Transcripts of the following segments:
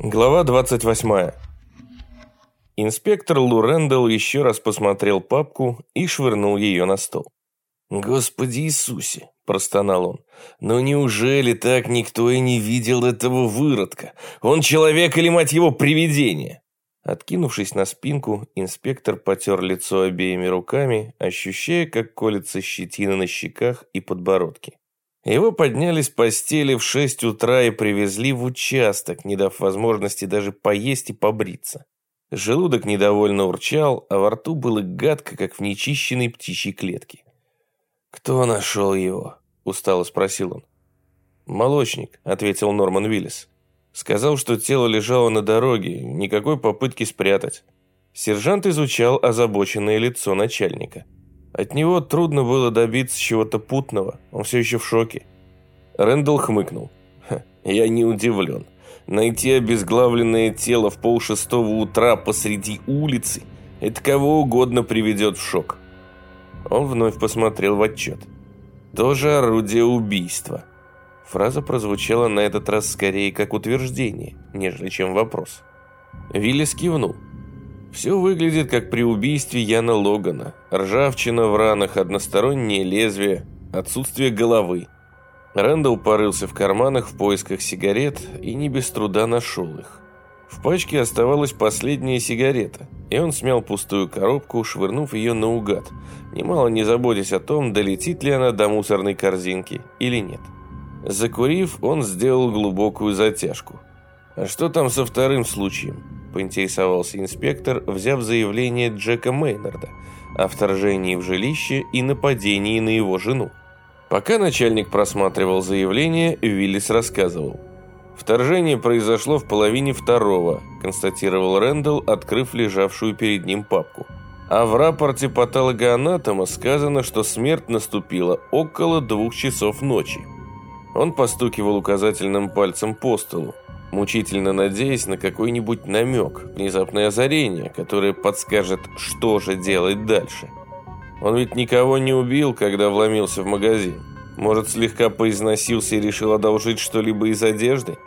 Глава 28. Инспектор Лу Рэндалл еще раз посмотрел папку и швырнул ее на стол. «Господи Иисусе!» – простонал он. «Но неужели так никто и не видел этого выродка? Он человек или, мать его, привидение?» Откинувшись на спинку, инспектор потер лицо обеими руками, ощущая, как колется щетина на щеках и подбородке. Его подняли с постели в шесть утра и привезли в участок, не дав возможности даже поесть и побриться. Желудок недовольно урчал, а во рту было гадко, как в нечищенной птичьей клетке. «Кто нашел его?» – устало спросил он. «Молочник», – ответил Норман Виллис. Сказал, что тело лежало на дороге, никакой попытки спрятать. Сержант изучал озабоченное лицо начальника. От него трудно было добиться чего-то путного, он все еще в шоке. Рэндалл хмыкнул. «Я не удивлен. Найти обезглавленное тело в полшестого утра посреди улицы – это кого угодно приведет в шок». Он вновь посмотрел в отчет. «Тоже орудие убийства». Фраза прозвучала на этот раз скорее как утверждение, нежели чем вопрос. Виллис кивнул. Все выглядит как при убийстве Яна Логана. Ржавчина в ранах, одностороннее лезвие, отсутствие головы. Рэндалл порылся в карманах в поисках сигарет и не без труда нашел их. В пачке оставалась последняя сигарета, и он смял пустую коробку, швырнув ее наугад, немало не заботясь о том, долетит ли она до мусорной корзинки или нет. Закурив, он сделал глубокую затяжку. А что там со вторым случаем? Поинтересовался инспектор, взяв заявление Джека Мейнарда о вторжении в жилище и нападении на его жену. Пока начальник просматривал заявление, Виллис рассказывал. «Вторжение произошло в половине второго», констатировал Рэндалл, открыв лежавшую перед ним папку. А в рапорте патологоанатома сказано, что смерть наступила около двух часов ночи. Он постукивал указательным пальцем по столу мучительно надеясь на какой-нибудь намек, внезапное озарение, которое подскажет, что же делать дальше. Он ведь никого не убил, когда вломился в магазин. Может, слегка поизносился и решил одолжить что-либо из одежды?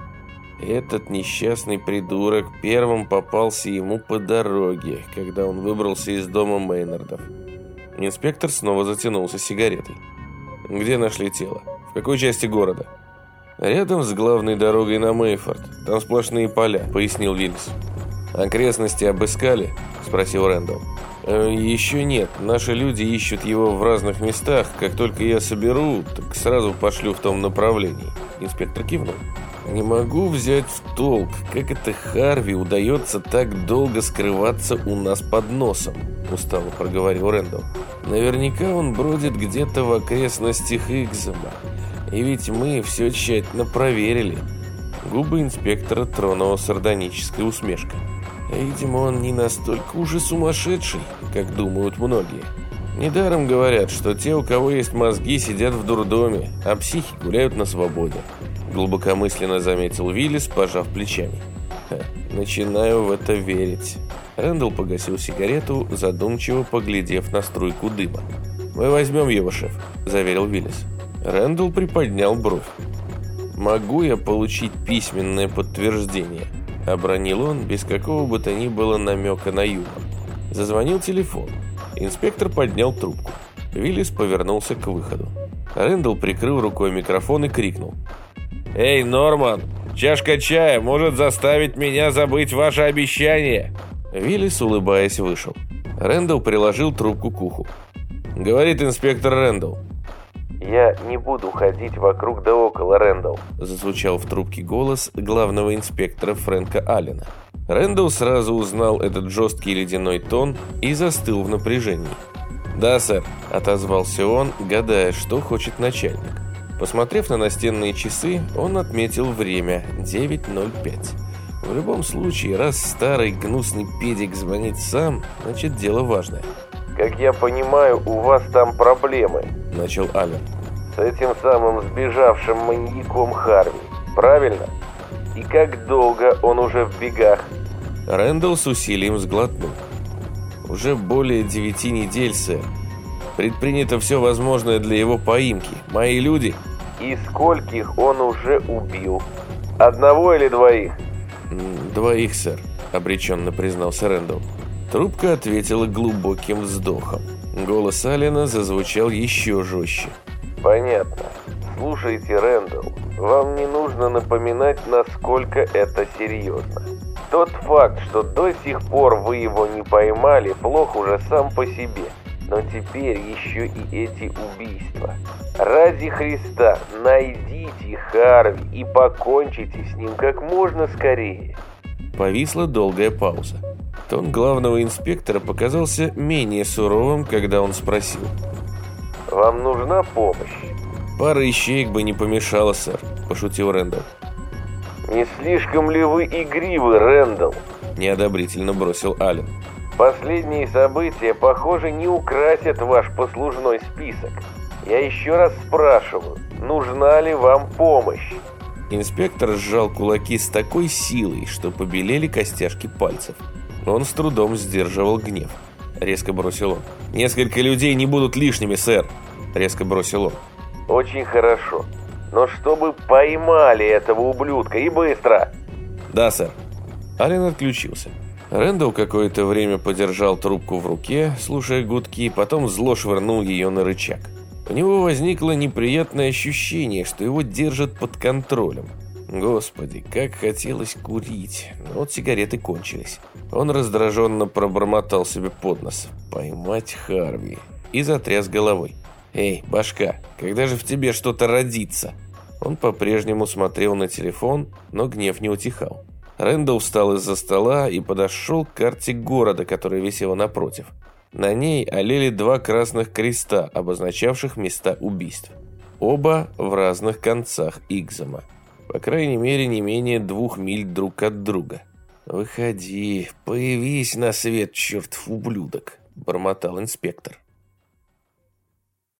Этот несчастный придурок первым попался ему по дороге, когда он выбрался из дома Мейнардов. Инспектор снова затянулся сигаретой. Где нашли тело? В какой части города? «Рядом с главной дорогой на Мейфорд. Там сплошные поля», — пояснил Вильс. «Окрестности обыскали?» — спросил Рэндалл. «Э, «Еще нет. Наши люди ищут его в разных местах. Как только я соберу, так сразу пошлю в том направлении». Инспектор кивнул. «Не могу взять в толк, как это Харви удается так долго скрываться у нас под носом», — устало проговорил Рэндалл. «Наверняка он бродит где-то в окрестностях Игзема. И ведь мы все тщательно проверили. Губы инспектора тронула сардоническая усмешка. Видимо, он не настолько уже сумасшедший, как думают многие. Недаром говорят, что те, у кого есть мозги, сидят в дурдоме, а психи гуляют на свободе. Глубокомысленно заметил Виллис, пожав плечами. Ха, начинаю в это верить. Рэндалл погасил сигарету, задумчиво поглядев на струйку дыма. «Мы возьмем его, шеф», – заверил Виллис. Рэндалл приподнял бровь. «Могу я получить письменное подтверждение?» Обронил он без какого бы то ни было намека на юмор. Зазвонил телефон. Инспектор поднял трубку. Виллис повернулся к выходу. Рэндалл прикрыл рукой микрофон и крикнул. «Эй, Норман, чашка чая может заставить меня забыть ваше обещание!» Виллис, улыбаясь, вышел. Рэндалл приложил трубку к уху. «Говорит инспектор Рэндалл. «Я не буду ходить вокруг да около, Рэндалл», зазвучал в трубке голос главного инспектора Фрэнка Аллена. Рэндалл сразу узнал этот жесткий ледяной тон и застыл в напряжении. «Да, сэр», — отозвался он, гадая, что хочет начальник. Посмотрев на настенные часы, он отметил время 9.05. В любом случае, раз старый гнусный педик звонит сам, значит дело важное. «Как я понимаю, у вас там проблемы», – начал Аллен. «С этим самым сбежавшим маньяком Харви, правильно? И как долго он уже в бегах?» Рэндалл с усилием сглотнул. «Уже более девяти недель, сэр. Предпринято все возможное для его поимки. Мои люди...» «И скольких он уже убил? Одного или двоих?» «Двоих, сэр», — обреченно признался Рэндалл. Трубка ответила глубоким вздохом. Голос Алина зазвучал еще жестче. «Понятно. Слушайте, Рэндалл, вам не нужно напоминать, насколько это серьезно. Тот факт, что до сих пор вы его не поймали, плох уже сам по себе. Но теперь еще и эти убийства. Ради Христа, найдите Харви и покончите с ним как можно скорее. Повисла долгая пауза. Тон главного инспектора показался менее суровым, когда он спросил. «Вам нужна помощь?» «Пара ищеек бы не помешала, сэр», – пошутил Рэндалл. «Не слишком ли вы игривы, Рэндалл?» – неодобрительно бросил Аллен. «Последние события, похоже, не украсят ваш послужной список. Я еще раз спрашиваю, нужна ли вам помощь?» Инспектор сжал кулаки с такой силой, что побелели костяшки пальцев. Он с трудом сдерживал гнев. Резко бросил он. «Несколько людей не будут лишними, сэр!» Резко бросил он. «Очень хорошо. Но чтобы поймали этого ублюдка и быстро!» «Да, сэр». Ален отключился. Рэндалл какое-то время подержал трубку в руке, слушая гудки, потом зло швырнул ее на рычаг. У него возникло неприятное ощущение, что его держат под контролем. Господи, как хотелось курить, но вот сигареты кончились. Он раздраженно пробормотал себе под нос. «Поймать Харви» и затряс головой. «Эй, башка, когда же в тебе что-то родится?» Он по-прежнему смотрел на телефон, но гнев не утихал. Рэндалл встал из-за стола и подошел к карте города, которая висела напротив. На ней олели два красных креста, обозначавших места убийств. Оба в разных концах Игзама. По крайней мере, не менее двух миль друг от друга. «Выходи, появись на свет, чертов ублюдок», – бормотал инспектор.